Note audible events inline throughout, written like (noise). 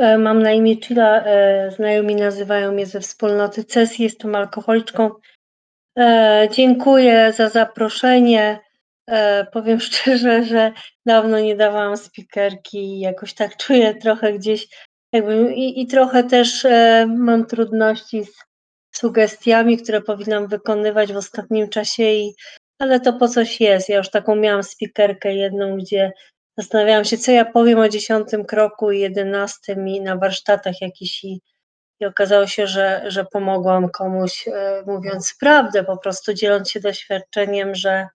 E, mam na imię Chila, e, znajomi nazywają mnie ze wspólnoty CES, jestem alkoholiczką. E, dziękuję za zaproszenie. Powiem (laughs) szczerze, że dawno nie dawałam spikerki i jakoś tak czuję trochę gdzieś jakby i, i trochę też mam trudności z sugestiami, które powinnam wykonywać w ostatnim czasie, i, ale to po coś jest. Ja już taką miałam spikerkę jedną, gdzie Zastanawiałam się, co ja powiem o dziesiątym kroku i jedenastym i na warsztatach jakiś i, i okazało się, że, że pomogłam komuś, e, mówiąc prawdę, po prostu dzieląc się doświadczeniem, że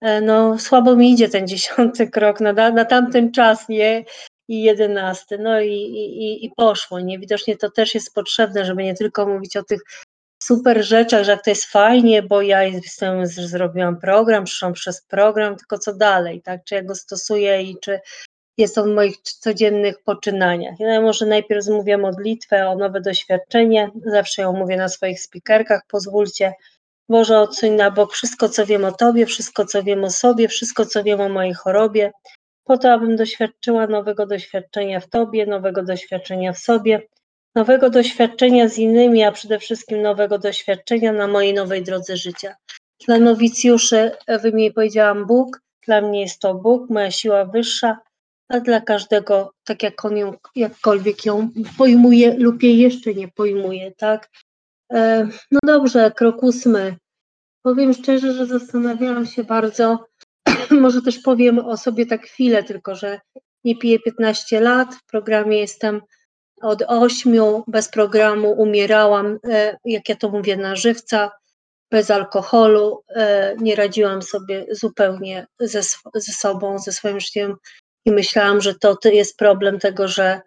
e, no słabo mi idzie ten dziesiąty (laughs) krok na, na tamten czas, nie? I jedenasty, no i, i, i poszło, nie? Widocznie to też jest potrzebne, żeby nie tylko mówić o tych super rzeczach, że jak to jest fajnie, bo ja jestem, zrobiłam program, przyszłam przez program, tylko co dalej, tak? Czy ja go stosuję i czy jest on w moich codziennych poczynaniach. Ja może najpierw zmówię modlitwę o nowe doświadczenie, zawsze ją mówię na swoich speakerkach, pozwólcie, Boże odsuń na bok wszystko, co wiem o Tobie, wszystko, co wiem o sobie, wszystko, co wiem o mojej chorobie, po to, abym doświadczyła nowego doświadczenia w Tobie, nowego doświadczenia w sobie, nowego doświadczenia z innymi, a przede wszystkim nowego doświadczenia na mojej nowej drodze życia. Dla nowicjuszy w imię powiedziałam Bóg, dla mnie jest to Bóg, moja siła wyższa, a dla każdego tak jak on ją, jakkolwiek ją pojmuje lub jej jeszcze nie pojmuje, tak? E, no dobrze, krok ósmy. Powiem szczerze, że zastanawiałam się bardzo, (clears throat) może też powiem o sobie tak chwilę, tylko że nie piję 15 lat, w programie jestem od ośmiu bez programu umierałam, e, jak ja to mówię, na żywca, bez alkoholu. E, nie radziłam sobie zupełnie ze, ze sobą, ze swoim życiem i myślałam, że to jest problem tego, że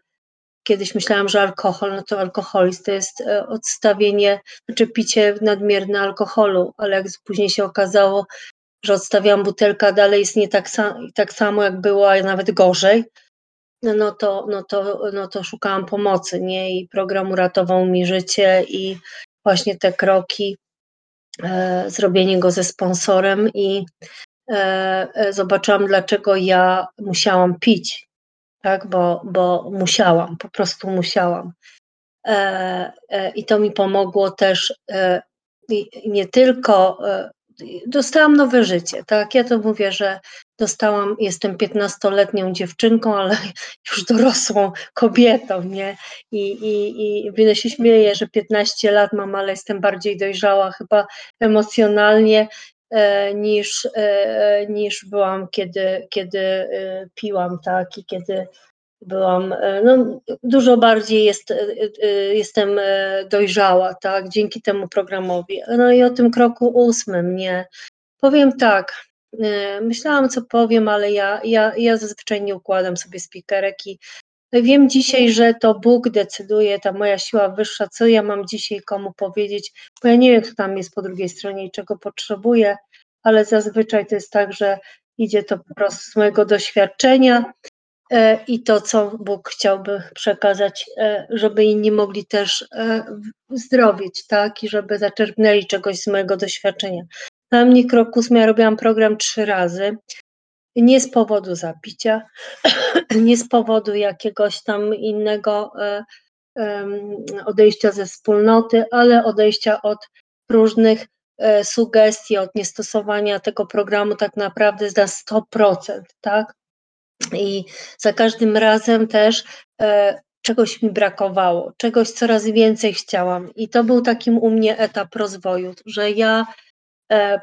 kiedyś myślałam, że alkohol, no to alkoholizm to jest e, odstawienie, znaczy picie nadmierne alkoholu, ale jak później się okazało, że odstawiam butelkę, dalej jest nie tak, sam, tak samo jak było, a nawet gorzej, no to, no to, no to szukałam pomocy, nie? I program uratował mi życie i właśnie te kroki, e, zrobienie go ze sponsorem i e, e, zobaczyłam, dlaczego ja musiałam pić, tak? Bo, bo musiałam, po prostu musiałam. E, e, I to mi pomogło też e, nie tylko dostałam nowe życie, tak? Ja to mówię, że dostałam, jestem 15-letnią dziewczynką, ale (laughs) już dorosłą kobietą, nie? I, i, i wiele się śmieję, że 15 lat mam, ale jestem bardziej dojrzała chyba emocjonalnie e, niż, e, niż byłam, kiedy, kiedy e, piłam, tak? I kiedy byłam, e, no, dużo bardziej jest, e, e, jestem dojrzała, tak, dzięki temu programowi. No i o tym kroku ósmym, nie. Powiem tak, myślałam, co powiem, ale ja, ja, ja zazwyczaj nie układam sobie spikerek i wiem dzisiaj, że to Bóg decyduje, ta moja siła wyższa, co ja mam dzisiaj komu powiedzieć, bo ja nie wiem, kto tam jest po drugiej stronie i czego potrzebuję, ale zazwyczaj to jest tak, że idzie to po prostu z mojego doświadczenia E, i to, co Bóg chciałby przekazać, e, żeby inni mogli też e, zdrowieć, tak, i żeby zaczerpnęli czegoś z mojego doświadczenia. Na mnie krokus, ja robiłam program trzy razy, nie z powodu zapicia, (clears throat) nie z powodu jakiegoś tam innego odejścia ze wspólnoty, ale odejścia od różnych sugestii, od niestosowania tego programu tak naprawdę za 100%, tak? I za każdym razem też e, czegoś mi brakowało, czegoś coraz więcej chciałam. I to był takim u mnie etap rozwoju, że ja e,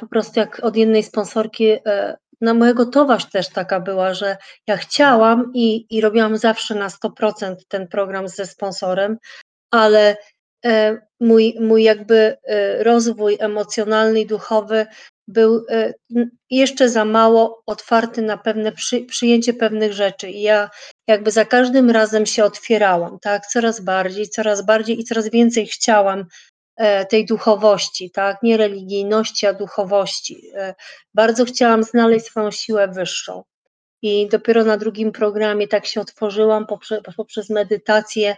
po prostu jak od jednej sponsorki, e, na mojego towarz też taka była, że ja chciałam i, i robiłam zawsze na 100% ten program ze sponsorem, ale e, mój, mój jakby e, rozwój emocjonalny i duchowy był e, jeszcze za mało otwarty na pewne przy, przyjęcie pewnych rzeczy. I ja jakby za każdym razem się otwierałam, tak, coraz bardziej, coraz bardziej i coraz więcej chciałam e, tej duchowości, tak, nie religijności, a duchowości. E, bardzo chciałam znaleźć swoją siłę wyższą. I dopiero na drugim programie tak się otworzyłam poprzez, poprzez medytację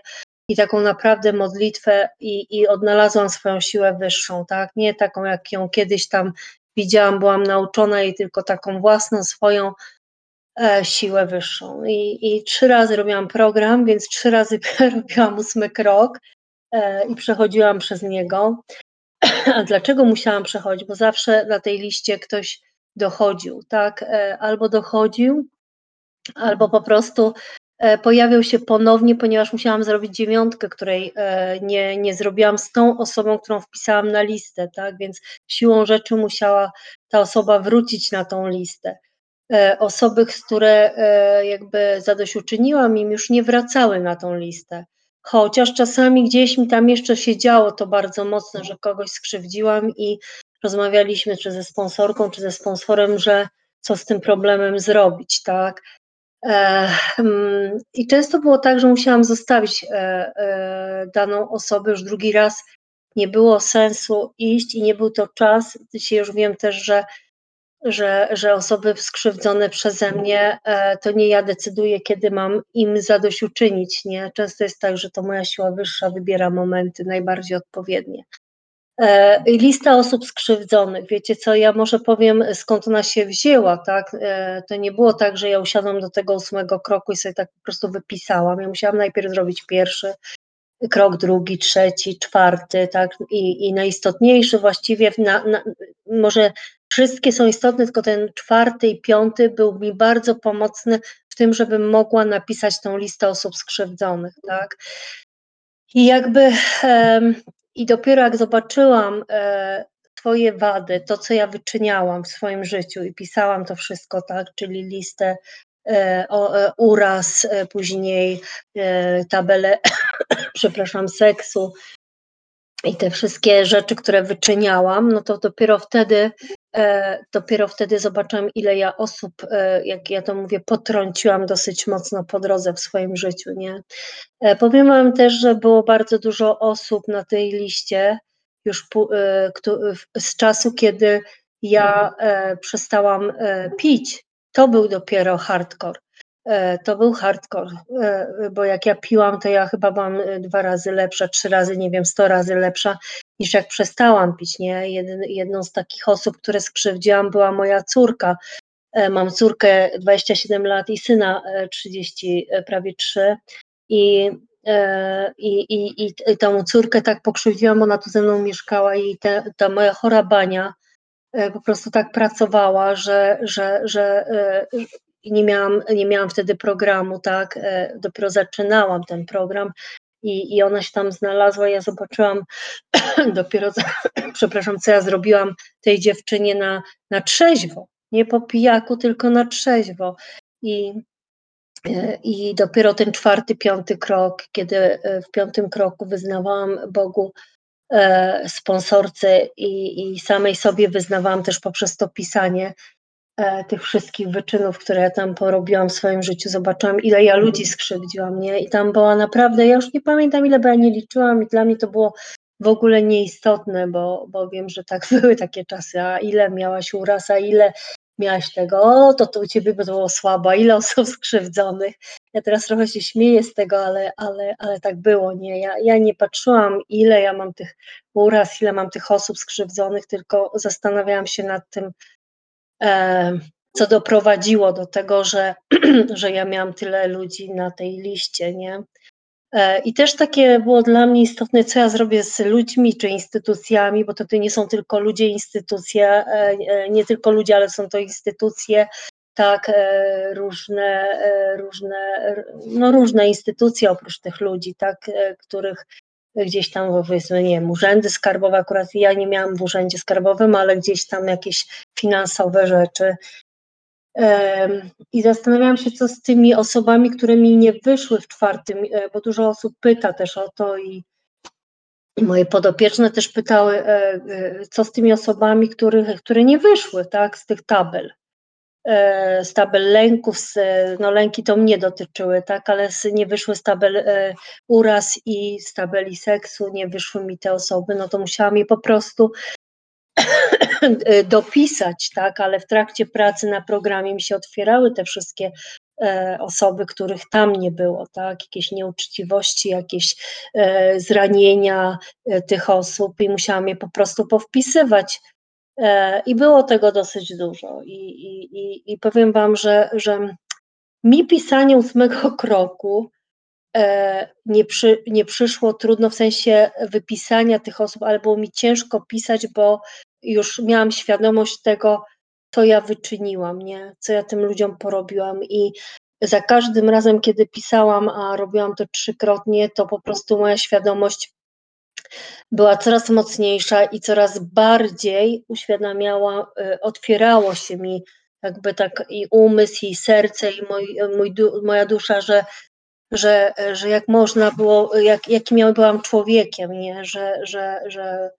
i taką naprawdę modlitwę i, i odnalazłam swoją siłę wyższą, tak? Nie taką, jak ją kiedyś tam widziałam, byłam nauczona jej tylko taką własną swoją, e, siłę wyższą. I, I trzy razy robiłam program, więc trzy razy (laughs) robiłam ósmy krok e, i przechodziłam przez niego. A dlaczego musiałam przechodzić? Bo zawsze na tej liście ktoś dochodził, tak? E, albo dochodził, albo po prostu e, pojawiał się ponownie, ponieważ musiałam zrobić dziewiątkę, której e, nie, nie zrobiłam z tą osobą, którą wpisałam na listę, tak? Więc siłą rzeczy musiała ta osoba wrócić na tą listę. Osoby, które jakby zadośćuczyniłam im, już nie wracały na tą listę. Chociaż czasami gdzieś mi tam jeszcze się działo to bardzo mocno, że kogoś skrzywdziłam i rozmawialiśmy czy ze sponsorką, czy ze sponsorem, że co z tym problemem zrobić, tak? I często było tak, że musiałam zostawić e, e, daną osobę już drugi raz. Nie było sensu iść i nie był to czas. Dzisiaj już wiem też, że, że, że osoby skrzywdzone przeze mnie, e, to nie ja decyduję, kiedy mam im zadośćuczynić. Nie? Często jest tak, że to moja siła wyższa wybiera momenty najbardziej odpowiednie. E, lista osób skrzywdzonych. Wiecie co, ja może powiem, skąd ona się wzięła, tak? E, to nie było tak, że ja usiadłam do tego ósmego kroku i sobie tak po prostu wypisałam. Ja musiałam najpierw zrobić pierwszy krok, drugi, trzeci, czwarty, tak? I, i najistotniejszy właściwie, na, na, może wszystkie są istotne, tylko ten czwarty i piąty był mi bardzo pomocny w tym, żebym mogła napisać tą listę osób skrzywdzonych, tak? I jakby i dopiero jak zobaczyłam e, Twoje wady, to co ja wyczyniałam w swoim życiu i pisałam to wszystko, tak, czyli listę e, o, e, uraz, później tabelę, (coughs) przepraszam, seksu i te wszystkie rzeczy, które wyczyniałam, no to dopiero wtedy, dopiero wtedy zobaczyłam, ile ja osób, jak ja to mówię, potrąciłam dosyć mocno po drodze w swoim życiu, nie? E, powiem Wam też, że było bardzo dużo osób na tej liście już e, z czasu, kiedy ja e, przestałam pić. To był dopiero hardcore. To był hardcore, bo jak ja piłam, to ja chyba byłam dwa razy lepsza, trzy razy, nie wiem, sto razy lepsza niż jak przestałam pić, nie? jedną z takich osób, które skrzywdziłam była moja córka. Mam córkę 27 lat i syna 30, prawie 3 E, i, i, i, i tą córkę tak pokrzywdziłam, ona tu ze mną mieszkała i te, ta moja chora bania e, po prostu tak pracowała, że, że, że e, nie miałam, nie miałam wtedy programu, tak, dopiero zaczynałam ten program i, i ona się tam znalazła, ja zobaczyłam (clears throat) dopiero, (clears throat) przepraszam, co ja zrobiłam tej dziewczynie na, na trzeźwo, nie po pijaku, tylko na trzeźwo. I i dopiero ten czwarty, piąty krok, kiedy e, w piątym kroku wyznawałam Bogu e, sponsorce i, i samej sobie wyznawałam też poprzez to pisanie e, tych wszystkich wyczynów, które ja tam porobiłam w swoim życiu. Zobaczyłam, ile ja ludzi skrzywdziłam, nie? I tam była naprawdę, ja już nie pamiętam ile, bo ja nie liczyłam i dla mnie to było w ogóle nieistotne, bo, bo wiem, że tak (laughs) były takie czasy, a ile miałaś uraz, a ile miałaś tego, o, to, to u ciebie było słabo, ile osób skrzywdzonych. Ja teraz trochę się śmieję z tego, ale, ale, ale tak było, nie? Ja, ja nie patrzyłam, ile ja mam tych uraz, ile mam tych osób skrzywdzonych, tylko zastanawiałam się nad tym, e, co doprowadziło do tego, że, (clears throat) że ja miałam tyle ludzi na tej liście, nie? E, I też takie było dla mnie istotne, co ja zrobię z ludźmi czy instytucjami, bo to, nie są tylko ludzie, instytucje, e, e, nie tylko ludzie, ale są to instytucje, tak, różne, różne, no różne instytucje oprócz tych ludzi, tak, których gdzieś tam, powiedzmy, nie wiem, urzędy skarbowe, akurat ja nie miałam w urzędzie skarbowym, ale gdzieś tam jakieś finansowe rzeczy, i zastanawiałam się, co z tymi osobami, które mi nie wyszły w czwartym, e, bo dużo osób pyta też o to i, i moje podopieczne też pytały, e, e, co z tymi osobami, których, które nie wyszły tak, z tych tabel. Z tabel lęków, z, no lęki to mnie dotyczyły, tak, ale z, nie wyszły z tabel uraz i z tabeli seksu, nie wyszły mi te osoby, no to musiałam je po prostu (coughs) dopisać, tak, ale w trakcie pracy na programie mi się otwierały te wszystkie e, osoby, których tam nie było, tak, jakieś nieuczciwości, jakieś e, zranienia e, tych osób i musiałam je po prostu powpisywać. I było tego dosyć dużo. I, i, i powiem Wam, że, że mi pisanie ósmego (laughs) kroku e, nie, przy, nie przyszło trudno w sensie wypisania tych osób, ale było mi ciężko pisać, bo już miałam świadomość tego, co ja wyczyniłam, nie? co ja tym ludziom porobiłam i za każdym razem, kiedy pisałam, a robiłam to trzykrotnie, to po prostu moja świadomość była coraz mocniejsza i coraz bardziej uświadamiała, y, otwierało się mi jakby tak i umysł, i serce, i mój, mój, moja dusza, że, że, że jak można było, jak, jakim ja byłam człowiekiem, nie? Że, że, że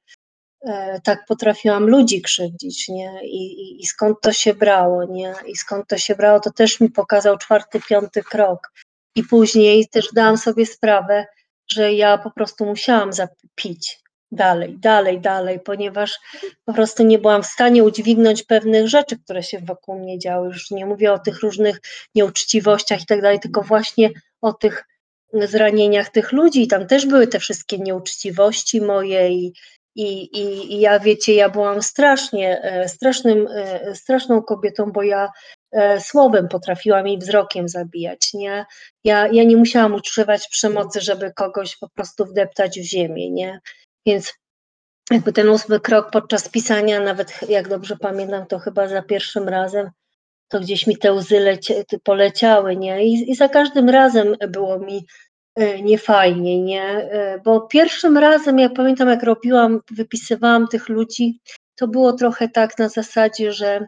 e, tak potrafiłam ludzi krzywdzić, nie? I, i, I skąd to się brało, nie? I skąd to się brało, to też mi pokazał czwarty, piąty krok. I później też dałam sobie sprawę, że ja po prostu musiałam zapić dalej, dalej, dalej, ponieważ po prostu nie byłam w stanie udźwignąć pewnych rzeczy, które się wokół mnie działy. Już nie mówię o tych różnych nieuczciwościach i tak dalej, tylko właśnie o tych zranieniach tych ludzi. I tam też były te wszystkie nieuczciwości moje i, i, i, i ja wiecie, ja byłam strasznie, e, strasznym, e, straszną kobietą, bo ja słowem potrafiłam i wzrokiem zabijać. Nie? Ja, ja nie musiałam używać przemocy, żeby kogoś po prostu wdeptać w ziemię. Nie? Więc jakby ten ósmy krok podczas pisania, nawet jak dobrze pamiętam, to chyba za pierwszym razem, to gdzieś mi te łzy lecie, poleciały, nie? I, I za każdym razem było mi e, niefajnie, nie? E, bo pierwszym razem, jak pamiętam, jak robiłam, wypisywałam tych ludzi, to było trochę tak na zasadzie, że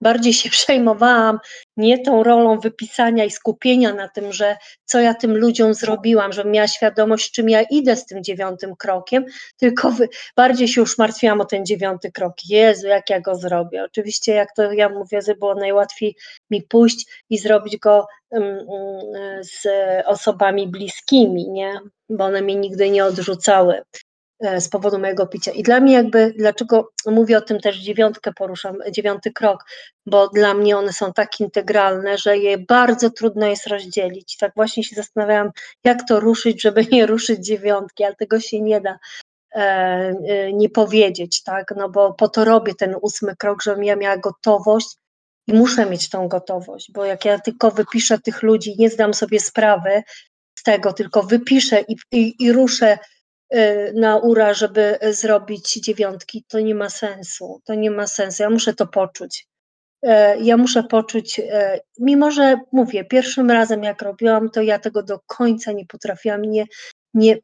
bardziej się (laughs) przejmowałam nie tą rolą wypisania i skupienia na tym, że co ja tym ludziom zrobiłam, żebym miała świadomość, czym ja idę z tym dziewiątym krokiem, tylko bardziej się już martwiłam o ten dziewiąty krok. Jezu, jak ja go zrobię. Oczywiście, jak to ja mówię, że było najłatwiej mi pójść i zrobić go z osobami bliskimi, nie? Bo one mnie nigdy nie odrzucały. E, z powodu mojego picia. I dla mnie jakby, dlaczego mówię o tym też dziewiątkę poruszam, dziewiąty krok, bo dla mnie one są tak integralne, że je bardzo trudno jest rozdzielić. Tak właśnie się zastanawiałam, jak to ruszyć, żeby nie ruszyć dziewiątki, ale tego się nie da e, e, nie powiedzieć, tak, no bo po to robię ten ósmy krok, żebym ja miała gotowość i muszę mieć tą gotowość, bo jak ja tylko wypiszę tych ludzi, nie zdam sobie sprawy z tego, tylko wypiszę i, i, i ruszę na ura, żeby zrobić dziewiątki, to nie ma sensu. To nie ma sensu. Ja muszę to poczuć. Y, ja muszę poczuć, y, mimo że mówię, pierwszym razem jak robiłam, to ja tego do końca nie potrafiłam, nie, nie,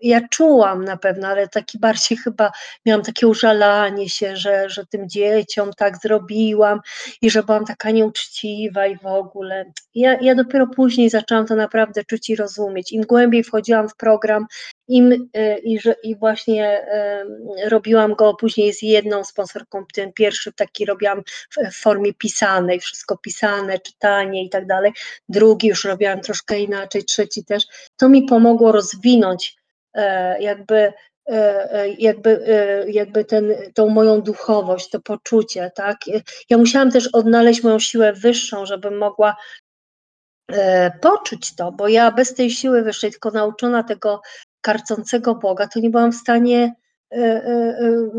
ja czułam na pewno, ale taki bardziej chyba miałam takie użalanie się, że, że tym dzieciom tak zrobiłam i że byłam taka nieuczciwa i w ogóle. Ja, ja dopiero później zaczęłam to naprawdę czuć i rozumieć. Im głębiej wchodziłam w program, im e, i, że, i właśnie robiłam go później z jedną sponsorką, ten pierwszy taki robiłam w, formie pisanej, wszystko pisane, czytanie i tak dalej. Drugi już robiłam troszkę inaczej, trzeci też. To mi pomogło rozwinąć e, jakby e, jakby, jakby ten, tą moją duchowość, to poczucie, tak? Ja musiałam też odnaleźć moją siłę wyższą, żebym mogła poczuć to, bo ja bez tej siły wyższej, tylko nauczona tego karcącego Boga, to nie byłam w stanie e, e, e,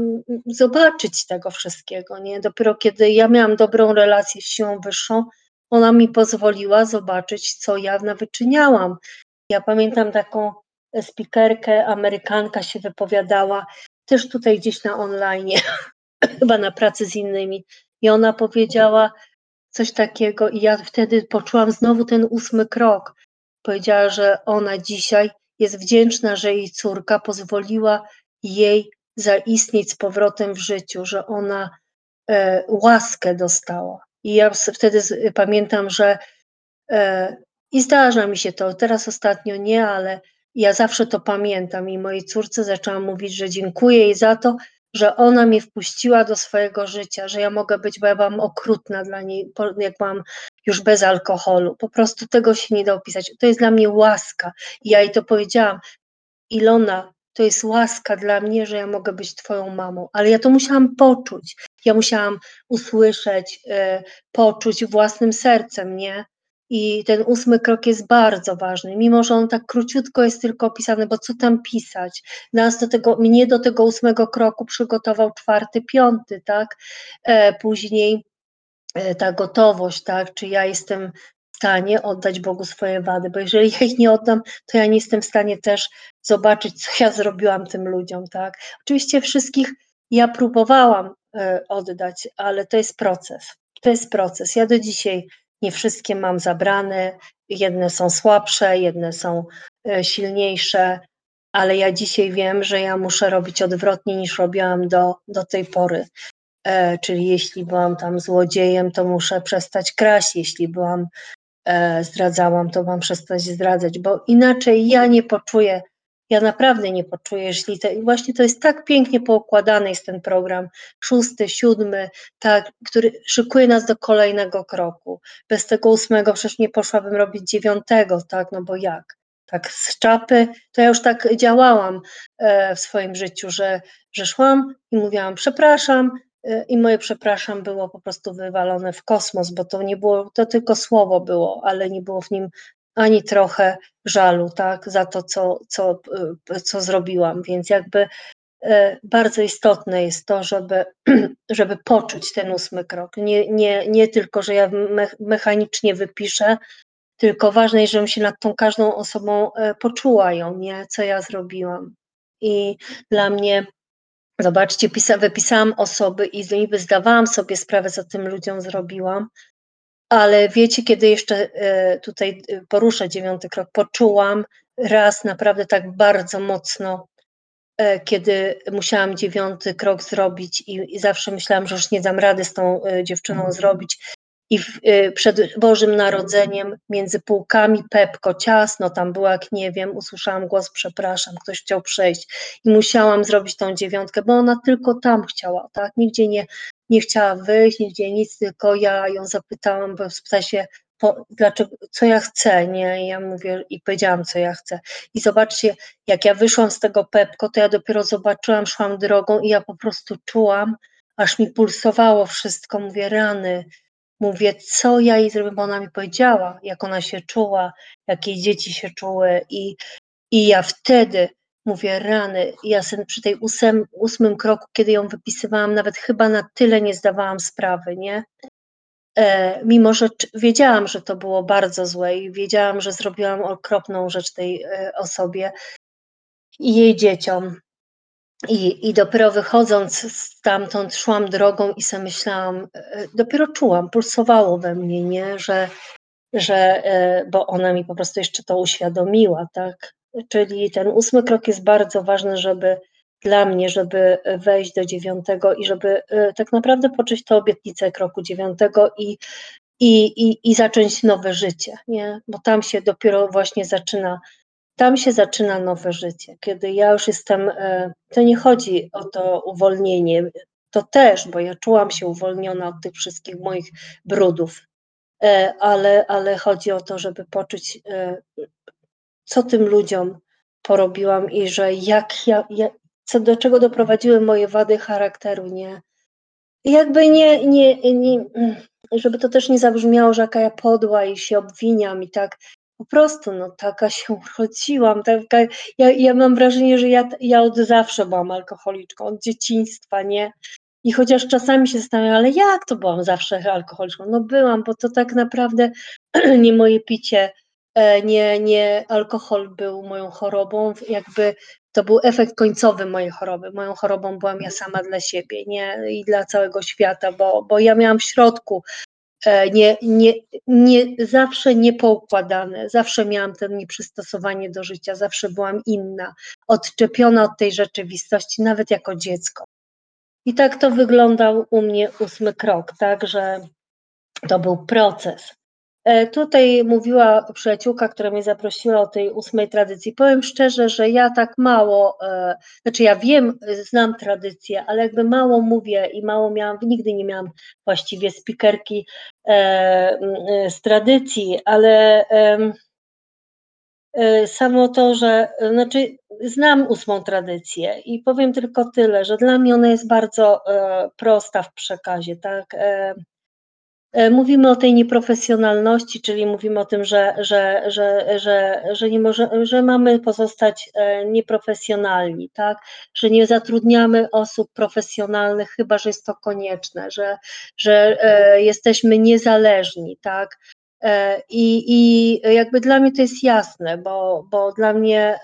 zobaczyć tego wszystkiego. Nie? Dopiero kiedy ja miałam dobrą relację z siłą wyższą, ona mi pozwoliła zobaczyć, co ja wyczyniałam. Ja pamiętam taką spikerkę, Amerykanka się wypowiadała, też tutaj gdzieś na online, (clears throat) chyba na pracy z innymi, i ona powiedziała coś takiego, i ja wtedy poczułam znowu ten ósmy krok. Powiedziała, że ona dzisiaj jest wdzięczna, że jej córka pozwoliła jej zaistnieć z powrotem w życiu, że ona e, łaskę dostała. I ja wtedy z, pamiętam, że e, i zdarza mi się to, teraz ostatnio nie, ale ja zawsze to pamiętam i mojej córce zaczęłam mówić, że dziękuję jej za to, że ona mnie wpuściła do swojego życia, że ja mogę być, bo ja byłam okrutna dla niej, jak byłam już bez alkoholu. Po prostu tego się nie da opisać. To jest dla mnie łaska. I ja jej to powiedziałam. Ilona, to jest łaska dla mnie, że ja mogę być Twoją mamą, ale ja to musiałam poczuć. Ja musiałam usłyszeć, y, poczuć własnym sercem, nie? I ten ósmy krok jest bardzo ważny, mimo że on tak króciutko jest tylko opisany, bo co tam pisać? Nas do tego, mnie do tego ósmego kroku przygotował czwarty, piąty, tak? E, później e, ta gotowość, tak? Czy ja jestem stanie oddać Bogu swoje wady, bo jeżeli ja ich nie oddam, to ja nie jestem w stanie też zobaczyć, co ja zrobiłam tym ludziom, tak? Oczywiście wszystkich ja próbowałam e, oddać, ale to jest proces. To jest proces. Ja do dzisiaj nie wszystkie mam zabrane, jedne są słabsze, jedne są e, silniejsze, ale ja dzisiaj wiem, że ja muszę robić odwrotnie niż robiłam do, do tej pory. E, czyli jeśli byłam tam złodziejem, to muszę przestać kraść, jeśli byłam e, zdradzałam, to mam przestać zdradzać, bo inaczej ja nie poczuję, ja naprawdę nie poczuję, jeśli to, właśnie to jest tak pięknie poukładany jest ten program, szósty, siódmy, tak, który szykuje nas do kolejnego kroku. Bez tego ósmego przecież nie poszłabym robić dziewiątego, tak, no bo jak? Tak z czapy, to ja już tak działałam e, w swoim życiu, że, że szłam i mówiłam, przepraszam, e, i moje przepraszam było po prostu wywalone w kosmos, bo to nie było, to tylko słowo było, ale nie było w nim ani trochę żalu, tak, za to, co, co, e, co zrobiłam. Więc jakby bardzo istotne jest to, żeby, (clears throat) żeby poczuć ten ósmy krok. Nie, nie, nie tylko, że ja mechanicznie wypiszę, tylko ważne jest, żebym się nad tą każdą osobą e, poczuła ją, nie? Co ja zrobiłam. I dla mnie, zobaczcie, pisa, wypisałam osoby i niby zdawałam sobie sprawę, co tym ludziom zrobiłam, ale wiecie, kiedy jeszcze e, tutaj e, poruszę dziewiąty krok, poczułam raz naprawdę tak bardzo mocno, kiedy musiałam dziewiąty krok zrobić i, i zawsze myślałam, że już nie dam rady z tą dziewczyną zrobić. I w, przed Bożym Narodzeniem między półkami Pepko ciasno tam było jak nie wiem, usłyszałam głos przepraszam, ktoś chciał przejść. I musiałam zrobić tą dziewiątkę, bo ona tylko tam chciała, tak, nigdzie nie, nie chciała wyjść, nigdzie nic, tylko ja ją zapytałam, bo spytała się po, dlaczego, co ja chcę, nie, I ja mówię i powiedziałam, co ja chcę. I zobaczcie, jak ja wyszłam z tego Pepko, to ja dopiero zobaczyłam, szłam drogą i ja po prostu czułam, aż mi pulsowało wszystko, mówię, rany, mówię, co ja jej zrobię, bo ona mi powiedziała, jak ona się czuła, jak jej dzieci się czuły. I, i ja wtedy mówię, rany, ja sobie przy tej ósem, ósmym kroku, kiedy ją wypisywałam, nawet chyba na tyle nie zdawałam sprawy, nie? E, mimo, że wiedziałam, że to było bardzo złe i wiedziałam, że zrobiłam okropną rzecz tej e, osobie i jej dzieciom, i, I dopiero wychodząc stamtąd, szłam drogą i sobie myślałam, e, dopiero czułam, pulsowało we mnie, nie? Że, że, e, bo ona mi po prostu jeszcze to uświadomiła, tak? Czyli ten ósmy krok jest bardzo ważny, żeby dla mnie, żeby wejść do dziewiątego i żeby e, tak naprawdę poczuć tę obietnicę kroku dziewiątego i, i, i, i zacząć nowe życie, nie? Bo tam się dopiero właśnie zaczyna tam się zaczyna nowe życie. Kiedy ja już jestem, e, to nie chodzi o to uwolnienie, to też, bo ja czułam się uwolniona od tych wszystkich moich brudów, e, ale, ale chodzi o to, żeby poczuć, co tym ludziom porobiłam i że jak ja, ja co do czego doprowadziły moje wady charakteru, nie. Jakby nie, nie, nie, żeby to też nie zabrzmiało, że jaka ja podła i się obwiniam i tak, po prostu no taka się urodziłam, taka, ja, ja mam wrażenie, że ja, ja od zawsze byłam alkoholiczką, od dzieciństwa, nie? I chociaż czasami się zastanawiam, ale jak to byłam zawsze alkoholiczką? No byłam, bo to tak naprawdę (clears throat) nie moje picie, nie, nie alkohol był moją chorobą, jakby to był efekt końcowy mojej choroby. Moją chorobą byłam ja sama dla siebie, nie i dla całego świata, bo, bo ja miałam w środku E, nie, nie, nie, zawsze niepoukładane, zawsze miałam ten nieprzystosowanie do życia, zawsze byłam inna, odczepiona od tej rzeczywistości, nawet jako dziecko. I tak to wyglądał u mnie ósmy krok, tak, że to był proces. E, tutaj mówiła przyjaciółka, która mnie zaprosiła o tej ósmej tradycji. Powiem szczerze, że ja tak mało, e, znaczy ja wiem, znam tradycję, ale jakby mało mówię i mało miałam, nigdy nie miałam właściwie spikerki e, z tradycji, ale samo to, że znaczy znam ósmą tradycję i powiem tylko tyle, że dla mnie ona jest bardzo prosta w przekazie, tak mówimy o tej nieprofesjonalności, czyli mówimy o tym, że, że, że, że, że, nie może, że mamy pozostać e, nieprofesjonalni, tak? że nie zatrudniamy osób profesjonalnych, chyba że jest to konieczne, że, że e, jesteśmy niezależni, tak? I, I jakby dla mnie to jest jasne, bo, bo dla mnie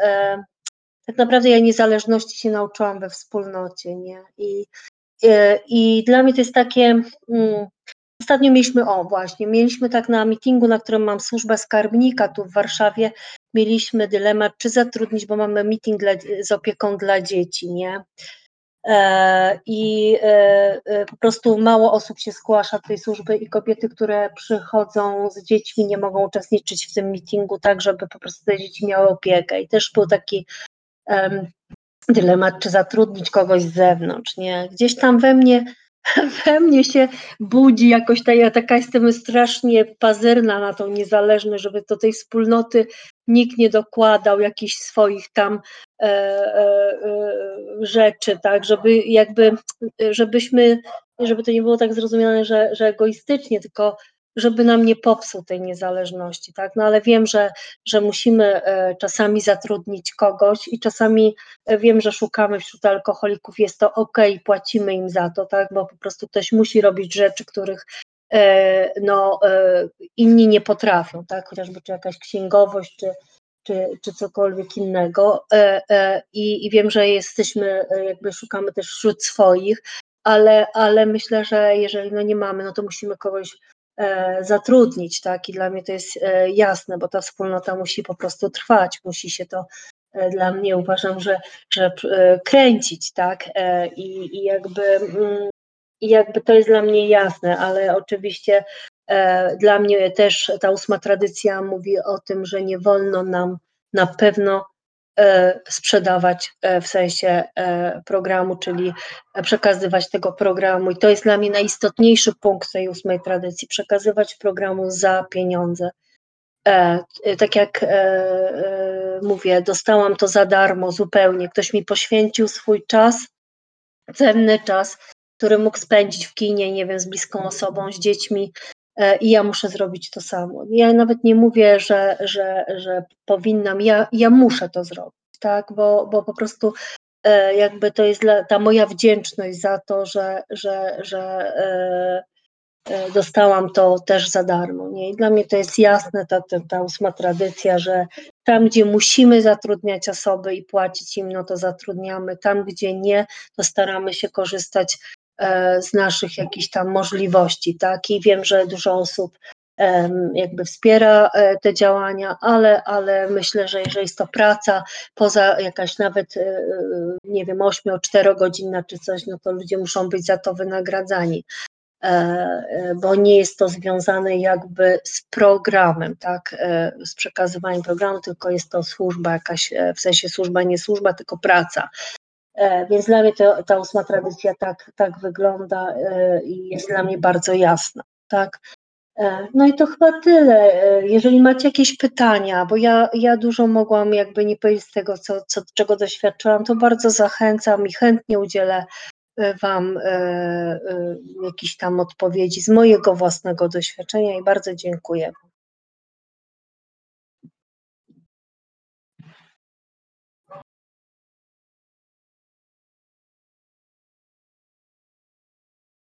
tak naprawdę ja niezależności się nauczyłam we wspólnocie, nie? I, i dla mnie to jest takie. Ostatnio mieliśmy, o właśnie, mieliśmy tak na meetingu, na którym mam służbę skarbnika tu w Warszawie, mieliśmy dylemat, czy zatrudnić, bo mamy meeting dla, z opieką dla dzieci, nie? E, I e, e, po prostu mało osób się zgłasza do tej służby i kobiety, które przychodzą z dziećmi, nie mogą uczestniczyć w tym meetingu, tak, żeby po prostu te dzieci miały opiekę. I też był taki um, dylemat, czy zatrudnić kogoś z zewnątrz, nie? Gdzieś tam we mnie (laughs) we mnie się budzi jakoś ta, ja taka jestem strasznie pazerna na tą niezależność, żeby do tej wspólnoty nikt nie dokładał jakichś swoich tam e, e, e, rzeczy, tak, żeby jakby, żebyśmy, żeby to nie było tak zrozumiane, że, że egoistycznie, tylko żeby nam nie popsuł tej niezależności, tak? No ale wiem, że, że musimy e, czasami zatrudnić kogoś i czasami e, wiem, że szukamy wśród alkoholików, jest to ok, płacimy im za to, tak? Bo po prostu ktoś musi robić rzeczy, których e, no, inni nie potrafią, tak? Chociażby czy jakaś księgowość, czy, czy, czy cokolwiek innego. I, I wiem, że jesteśmy, jakby szukamy też wśród swoich, ale, ale myślę, że jeżeli no nie mamy, no to musimy kogoś zatrudnić, tak? I dla mnie to jest e, jasne, bo ta wspólnota musi po prostu trwać, musi się to e, dla mnie uważam, że, że kręcić, tak? I, i jakby, mm, i jakby to jest dla mnie jasne, ale oczywiście dla mnie też ta ósma tradycja mówi o tym, że nie wolno nam na pewno E, sprzedawać e, w sensie e, programu, czyli przekazywać tego programu. I to jest dla mnie najistotniejszy punkt tej ósmej tradycji przekazywać programu za pieniądze. Tak jak mówię, dostałam to za darmo zupełnie. Ktoś mi poświęcił swój czas, cenny czas, który mógł spędzić w kinie, nie wiem, z bliską osobą, z dziećmi, E, i ja muszę zrobić to samo. Ja nawet nie mówię, że, że, że powinnam, ja, ja muszę to zrobić, tak, bo, bo po prostu e, jakby to jest ta moja wdzięczność za to, że, że, że e, dostałam to też za darmo. Nie? I dla mnie to jest jasne, ta, ta, ta ósma tradycja, że tam, gdzie musimy zatrudniać osoby i płacić im, no to zatrudniamy, tam, gdzie nie, to staramy się korzystać E, z naszych jakichś tam możliwości, tak? I wiem, że dużo osób jakby wspiera e, te działania, ale, ale myślę, że jeżeli jest to praca poza jakaś nawet, e, nie wiem, 8-4 godzina czy coś, no to ludzie muszą być za to wynagradzani, bo nie jest to związane jakby z programem, tak, z przekazywaniem programu, tylko jest to służba jakaś, w sensie służba, nie służba, tylko praca. E, więc dla mnie to, ta ósma tradycja tak, tak wygląda e, i jest dla mnie bardzo jasna. Tak? E, no i to chyba tyle. Jeżeli macie jakieś pytania, bo ja, ja dużo mogłam jakby nie powiedzieć z tego, co, co, czego doświadczyłam, to bardzo zachęcam i chętnie udzielę Wam jakichś tam odpowiedzi z mojego własnego doświadczenia i bardzo dziękuję.